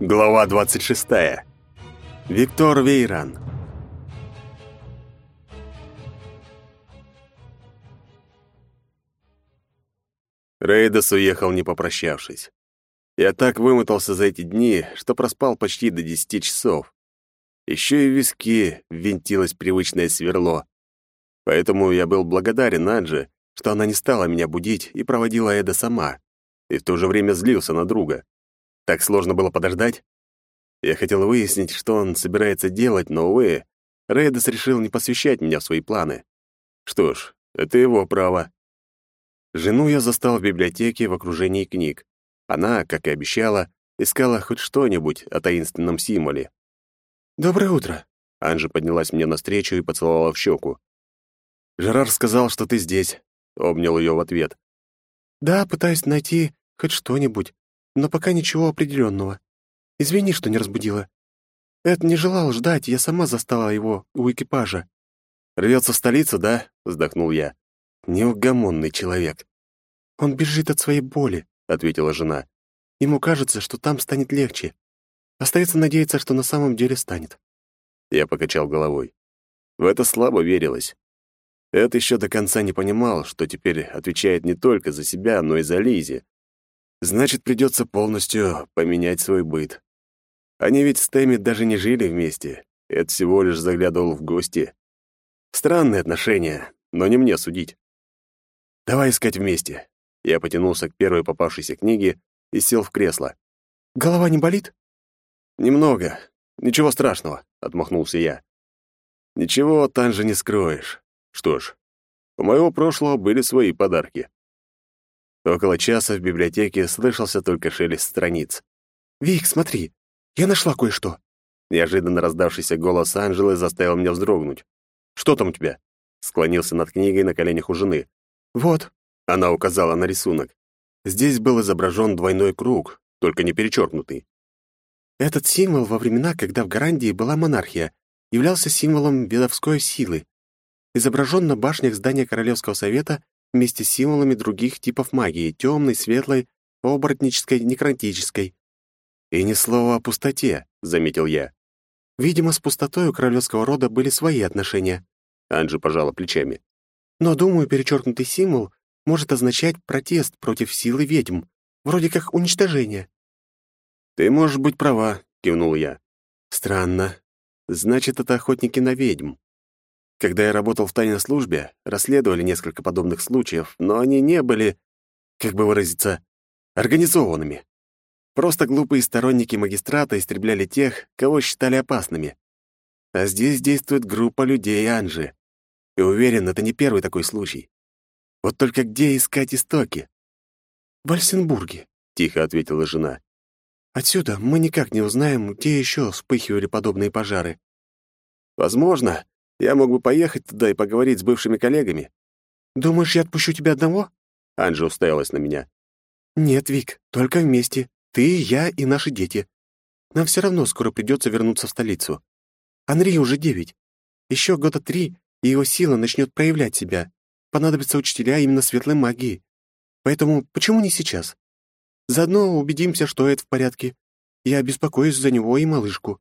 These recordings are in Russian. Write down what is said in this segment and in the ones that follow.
Глава 26. Виктор Вейран. Рейдос уехал, не попрощавшись. Я так вымотался за эти дни, что проспал почти до десяти часов. Еще и в виски ввинтилось привычное сверло. Поэтому я был благодарен Надже, что она не стала меня будить и проводила Эда сама, и в то же время злился на друга. Так сложно было подождать? Я хотел выяснить, что он собирается делать, но, увы, Рейдес решил не посвящать меня в свои планы. Что ж, это его право. Жену я застал в библиотеке в окружении книг. Она, как и обещала, искала хоть что-нибудь о таинственном символе. «Доброе утро!» Анжи поднялась мне навстречу и поцеловала в щеку. «Жерар сказал, что ты здесь», — обнял ее в ответ. «Да, пытаюсь найти хоть что-нибудь, но пока ничего определенного. Извини, что не разбудила. Эд не желал ждать, я сама застала его у экипажа. «Рвется в столицу, да?» — вздохнул я. «Неугомонный человек». «Он бежит от своей боли», — ответила жена. «Ему кажется, что там станет легче. Остается надеяться, что на самом деле станет». Я покачал головой. В это слабо верилось. Эд еще до конца не понимал, что теперь отвечает не только за себя, но и за Лизи. Значит, придется полностью поменять свой быт. Они ведь с Тэмми даже не жили вместе. Эд всего лишь заглядывал в гости. Странные отношения, но не мне судить. Давай искать вместе. Я потянулся к первой попавшейся книге и сел в кресло. Голова не болит? Немного. Ничего страшного, отмахнулся я. Ничего там же не скроешь. Что ж, у моего прошлого были свои подарки. Около часа в библиотеке слышался только шелест страниц. «Вик, смотри, я нашла кое-что!» Неожиданно раздавшийся голос Анжелы заставил меня вздрогнуть. «Что там у тебя?» Склонился над книгой на коленях у жены. «Вот», — она указала на рисунок. Здесь был изображен двойной круг, только не перечеркнутый. Этот символ во времена, когда в Гарандии была монархия, являлся символом ведовской силы. Изображен на башнях здания Королевского совета вместе с символами других типов магии — темной, светлой, оборотнической, некротической. «И ни слова о пустоте», — заметил я. «Видимо, с пустотой у королевского рода были свои отношения», — Анджи пожала плечами. «Но, думаю, перечеркнутый символ может означать протест против силы ведьм, вроде как уничтожение». «Ты можешь быть права», — кивнул я. «Странно. Значит, это охотники на ведьм. Когда я работал в тайной службе, расследовали несколько подобных случаев, но они не были, как бы выразиться, организованными. Просто глупые сторонники магистрата истребляли тех, кого считали опасными. А здесь действует группа людей Анжи. И уверен, это не первый такой случай. Вот только где искать истоки? «В Альсенбурге», — тихо ответила жена. «Отсюда мы никак не узнаем, где еще вспыхивали подобные пожары». «Возможно, я мог бы поехать туда и поговорить с бывшими коллегами. Думаешь, я отпущу тебя одного? Анжи уставилась на меня. Нет, Вик, только вместе. Ты, я и наши дети. Нам все равно скоро придется вернуться в столицу. Анри уже девять. Еще года три, и его сила начнет проявлять себя. Понадобятся учителя именно светлой магии. Поэтому почему не сейчас? Заодно убедимся, что это в порядке. Я беспокоюсь за него и малышку.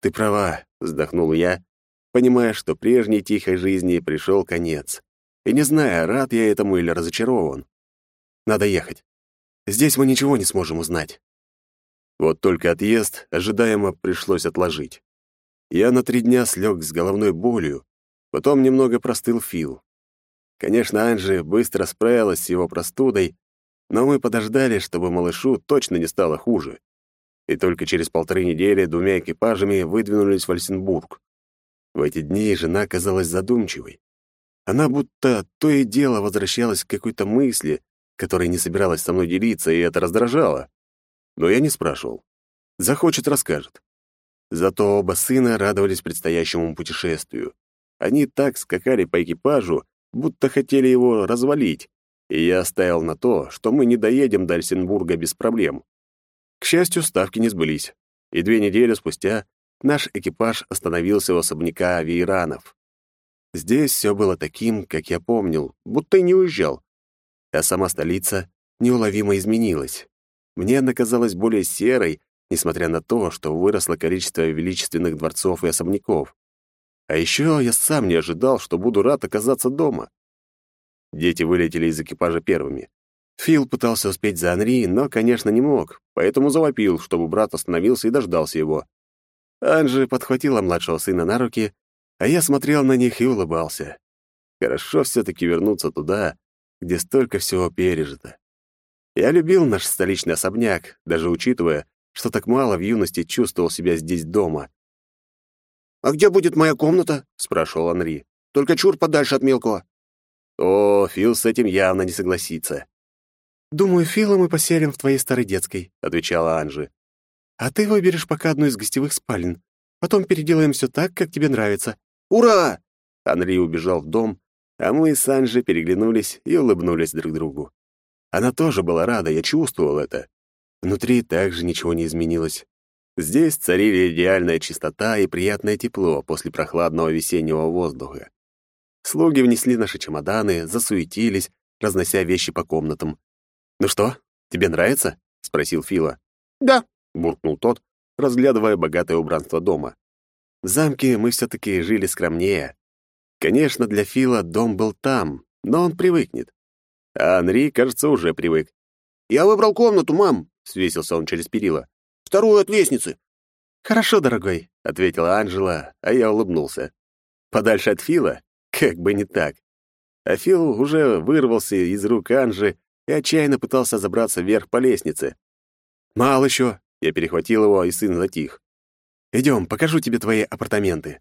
Ты права, вздохнул я понимая, что прежней тихой жизни пришел конец, и не зная, рад я этому или разочарован. Надо ехать. Здесь мы ничего не сможем узнать. Вот только отъезд ожидаемо пришлось отложить. Я на три дня слег с головной болью, потом немного простыл Фил. Конечно, Анжи быстро справилась с его простудой, но мы подождали, чтобы малышу точно не стало хуже. И только через полторы недели двумя экипажами выдвинулись в Альсенбург. В эти дни жена казалась задумчивой. Она будто то и дело возвращалась к какой-то мысли, которой не собиралась со мной делиться, и это раздражало. Но я не спрашивал. Захочет — расскажет. Зато оба сына радовались предстоящему путешествию. Они так скакали по экипажу, будто хотели его развалить, и я оставил на то, что мы не доедем до Альсенбурга без проблем. К счастью, ставки не сбылись, и две недели спустя наш экипаж остановился у особняка Вейранов. Здесь все было таким, как я помнил, будто и не уезжал. А сама столица неуловимо изменилась. Мне она казалась более серой несмотря на то, что выросло количество величественных дворцов и особняков. А еще я сам не ожидал, что буду рад оказаться дома. Дети вылетели из экипажа первыми. Фил пытался успеть за Анри, но, конечно, не мог, поэтому завопил, чтобы брат остановился и дождался его. Анжи подхватила младшего сына на руки, а я смотрел на них и улыбался. Хорошо все-таки вернуться туда, где столько всего пережито. Я любил наш столичный особняк, даже учитывая, что так мало в юности чувствовал себя здесь дома. «А где будет моя комната?» — спрашивал Анри. «Только чур подальше от мелкого». О, Фил с этим явно не согласится. «Думаю, Фила мы поселим в твоей старой детской», — отвечала Анжи. «А ты выберешь пока одну из гостевых спален. Потом переделаем все так, как тебе нравится». «Ура!» Анри убежал в дом, а мы с Анжи переглянулись и улыбнулись друг другу. Она тоже была рада, я чувствовал это. Внутри также ничего не изменилось. Здесь царили идеальная чистота и приятное тепло после прохладного весеннего воздуха. Слуги внесли наши чемоданы, засуетились, разнося вещи по комнатам. «Ну что, тебе нравится?» — спросил Фила. «Да», — буркнул тот, разглядывая богатое убранство дома. В замке мы все-таки жили скромнее. Конечно, для Фила дом был там, но он привыкнет. А Анри, кажется, уже привык. «Я выбрал комнату, мам», — свесился он через перила. «Вторую от лестницы». «Хорошо, дорогой», — ответила Анжела, а я улыбнулся. «Подальше от Фила? Как бы не так». А Фил уже вырвался из рук Анжи и отчаянно пытался забраться вверх по лестнице. «Мало еще!» — я перехватил его, и сын затих. «Идем, покажу тебе твои апартаменты».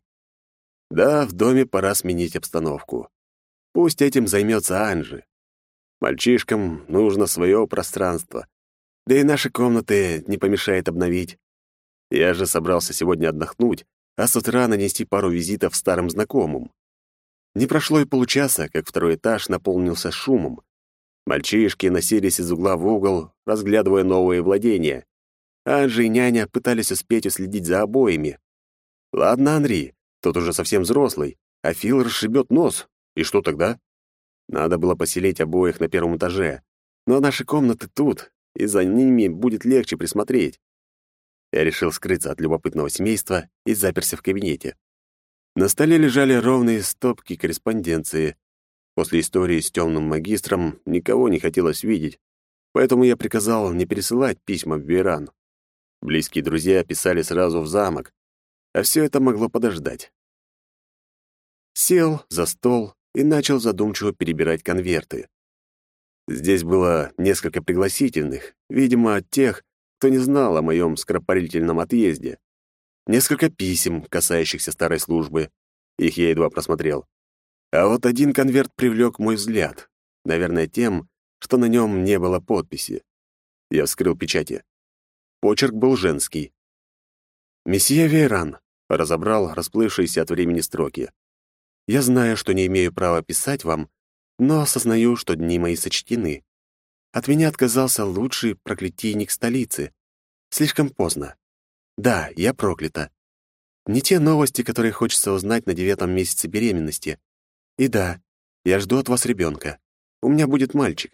Да, в доме пора сменить обстановку. Пусть этим займется Анжи. Мальчишкам нужно свое пространство. Да и наши комнаты не помешает обновить. Я же собрался сегодня отдохнуть, а с утра нанести пару визитов старым знакомым. Не прошло и получаса, как второй этаж наполнился шумом. Мальчишки носились из угла в угол, разглядывая новые владения. Анжи и няня пытались успеть уследить за обоими. Ладно, Анри, тот уже совсем взрослый, а Фил расшибет нос. И что тогда? Надо было поселить обоих на первом этаже. Но наши комнаты тут, и за ними будет легче присмотреть. Я решил скрыться от любопытного семейства и заперся в кабинете. На столе лежали ровные стопки корреспонденции, После истории с темным магистром никого не хотелось видеть, поэтому я приказал не пересылать письма в Бейран. Близкие друзья писали сразу в замок, а все это могло подождать. Сел за стол и начал задумчиво перебирать конверты. Здесь было несколько пригласительных, видимо, от тех, кто не знал о моем скоропалительном отъезде. Несколько писем, касающихся старой службы. Их я едва просмотрел. А вот один конверт привлек мой взгляд. Наверное, тем, что на нем не было подписи. Я вскрыл печати. Почерк был женский. «Месье Вейран», — разобрал расплывшиеся от времени строки. «Я знаю, что не имею права писать вам, но осознаю, что дни мои сочтены. От меня отказался лучший проклятийник столицы. Слишком поздно. Да, я проклята. Не те новости, которые хочется узнать на девятом месяце беременности. И да, я жду от вас ребенка. У меня будет мальчик.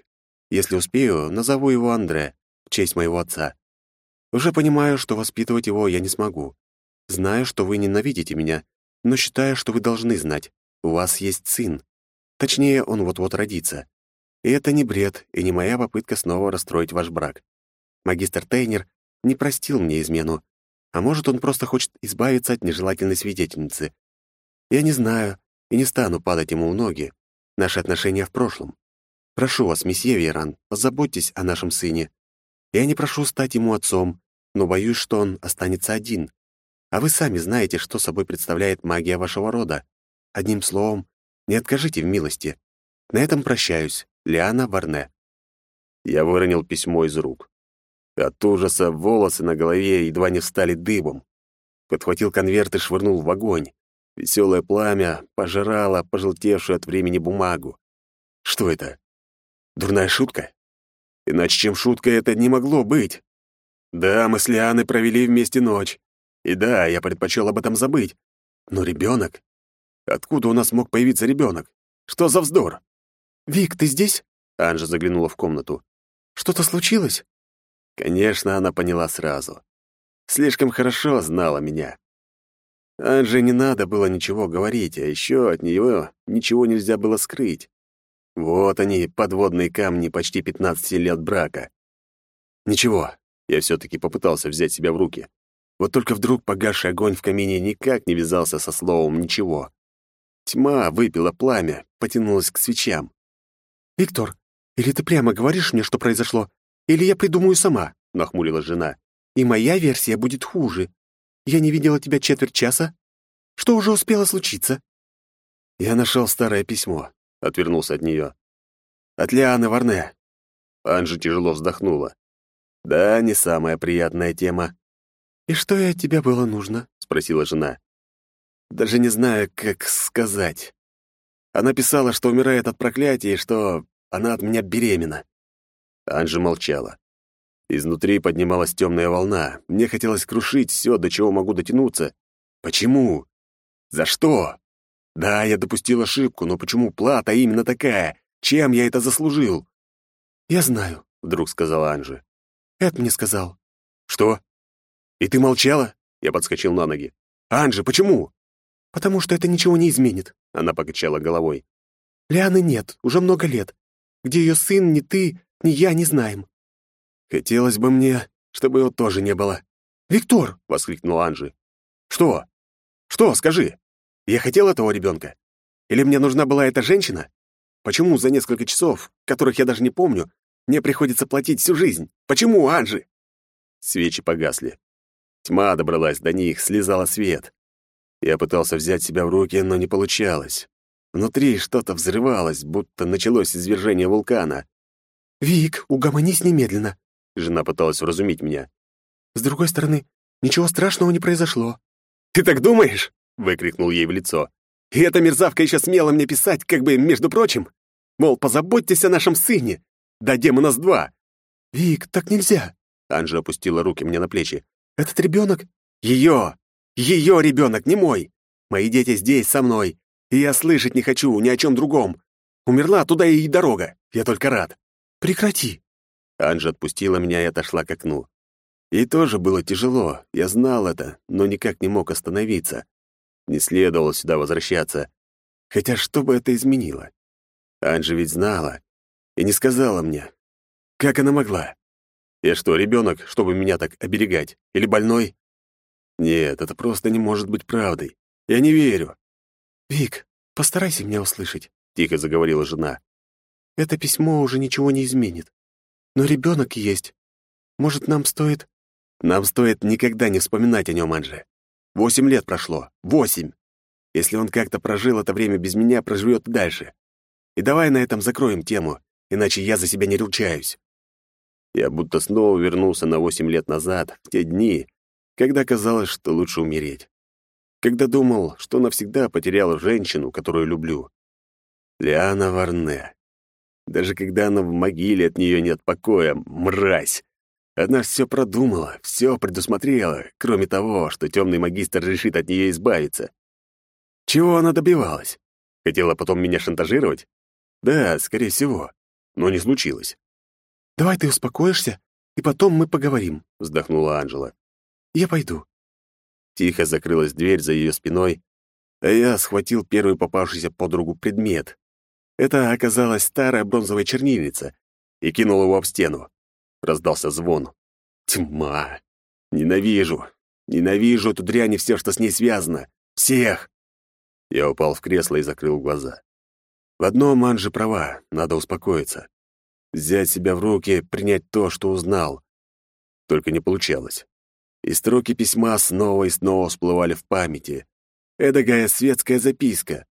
Если успею, назову его Андре, в честь моего отца. Уже понимаю, что воспитывать его я не смогу. Знаю, что вы ненавидите меня, но считаю, что вы должны знать. У вас есть сын. Точнее, он вот-вот родится. И это не бред, и не моя попытка снова расстроить ваш брак. Магистр Тейнер не простил мне измену. А может, он просто хочет избавиться от нежелательной свидетельницы. Я не знаю, и не стану падать ему в ноги. Наши отношения в прошлом. Прошу вас, месье Вейран, позаботьтесь о нашем сыне. Я не прошу стать ему отцом, но боюсь, что он останется один. А вы сами знаете, что собой представляет магия вашего рода. Одним словом, не откажите в милости. На этом прощаюсь. Лиана Варне. Я выронил письмо из рук. От ужаса волосы на голове едва не встали дыбом. Подхватил конверт и швырнул в огонь. Веселое пламя пожирало пожелтевшую от времени бумагу. Что это? Дурная шутка? Иначе чем шутка это не могло быть. Да, мы с Лианой провели вместе ночь. И да, я предпочел об этом забыть. Но ребенок? Откуда у нас мог появиться ребенок? Что за вздор? «Вик, ты здесь?» Анжа заглянула в комнату. «Что-то случилось?» Конечно, она поняла сразу. слишком хорошо знала меня. Анже не надо было ничего говорить, а еще от нее ничего нельзя было скрыть. Вот они, подводные камни почти 15 лет брака. Ничего, я все-таки попытался взять себя в руки. Вот только вдруг погасший огонь в камине никак не вязался со словом «ничего». Тьма выпила пламя, потянулась к свечам. «Виктор, или ты прямо говоришь мне, что произошло, или я придумаю сама?» — нахмурилась жена. «И моя версия будет хуже. Я не видела тебя четверть часа. Что уже успело случиться?» «Я нашел старое письмо», — отвернулся от нее. «От Лианы Варне». Анжи тяжело вздохнула. «Да, не самая приятная тема». «И что от тебя было нужно?» — спросила жена. «Даже не знаю, как сказать. Она писала, что умирает от проклятия и что она от меня беременна». Анжи молчала. Изнутри поднималась темная волна. Мне хотелось крушить все, до чего могу дотянуться. Почему? За что? Да, я допустил ошибку, но почему плата именно такая? Чем я это заслужил? Я знаю, вдруг сказала Анжи. Эд мне сказал. Что? И ты молчала? Я подскочил на ноги. Анжи, почему? Потому что это ничего не изменит, она покачала головой. Лианы нет, уже много лет. Где ее сын, ни ты, ни я не знаем. Хотелось бы мне, чтобы его тоже не было. «Виктор!» — воскликнул Анжи. «Что? Что, скажи? Я хотел этого ребенка? Или мне нужна была эта женщина? Почему за несколько часов, которых я даже не помню, мне приходится платить всю жизнь? Почему, Анжи?» Свечи погасли. Тьма добралась до них, слезала свет. Я пытался взять себя в руки, но не получалось. Внутри что-то взрывалось, будто началось извержение вулкана. «Вик, угомонись немедленно!» Жена пыталась вразумить меня. «С другой стороны, ничего страшного не произошло». «Ты так думаешь?» — выкрикнул ей в лицо. «И эта мерзавка еще смела мне писать, как бы, между прочим. Мол, позаботьтесь о нашем сыне. Дадим у нас два». «Вик, так нельзя!» Анжа опустила руки мне на плечи. «Этот ребенок...» «Ее! Ее ребенок, не мой! Мои дети здесь, со мной, и я слышать не хочу ни о чем другом. Умерла, туда и дорога. Я только рад». «Прекрати!» Анжа отпустила меня и отошла к окну. Ей тоже было тяжело, я знал это, но никак не мог остановиться. Не следовало сюда возвращаться. Хотя что бы это изменило? Анжа ведь знала и не сказала мне. Как она могла? Я что, ребенок, чтобы меня так оберегать? Или больной? Нет, это просто не может быть правдой. Я не верю. «Вик, постарайся меня услышать», — тихо заговорила жена. «Это письмо уже ничего не изменит. Но ребенок есть. Может, нам стоит...» «Нам стоит никогда не вспоминать о нем, Анже. Восемь лет прошло. Восемь! Если он как-то прожил это время без меня, проживет дальше. И давай на этом закроем тему, иначе я за себя не ручаюсь». Я будто снова вернулся на восемь лет назад, в те дни, когда казалось, что лучше умереть. Когда думал, что навсегда потерял женщину, которую люблю. Лиана Варне. Даже когда она в могиле, от нее нет покоя. Мразь! Она все продумала, все предусмотрела, кроме того, что темный магистр решит от нее избавиться. Чего она добивалась? Хотела потом меня шантажировать? Да, скорее всего. Но не случилось. «Давай ты успокоишься, и потом мы поговорим», — вздохнула Анжела. «Я пойду». Тихо закрылась дверь за ее спиной, а я схватил первый попавшийся под руку предмет. Это оказалась старая бронзовая чернильница и кинул его об стену. Раздался звон. Тьма. Ненавижу. Ненавижу эту дрянь и все, что с ней связано. Всех. Я упал в кресло и закрыл глаза. В одном Анжи права, надо успокоиться. Взять себя в руки, принять то, что узнал. Только не получалось. И строки письма снова и снова всплывали в памяти. Эдакая светская записка.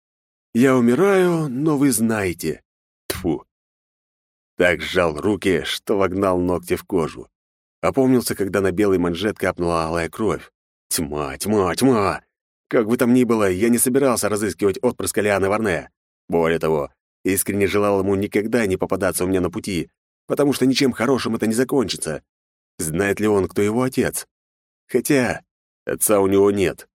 «Я умираю, но вы знаете». Тфу. Так сжал руки, что вогнал ногти в кожу. Опомнился, когда на белый манжет капнула алая кровь. Тьма, тьма, тьма! Как бы там ни было, я не собирался разыскивать отпрыска Лианы Варне. Более того, искренне желал ему никогда не попадаться у меня на пути, потому что ничем хорошим это не закончится. Знает ли он, кто его отец? Хотя отца у него нет.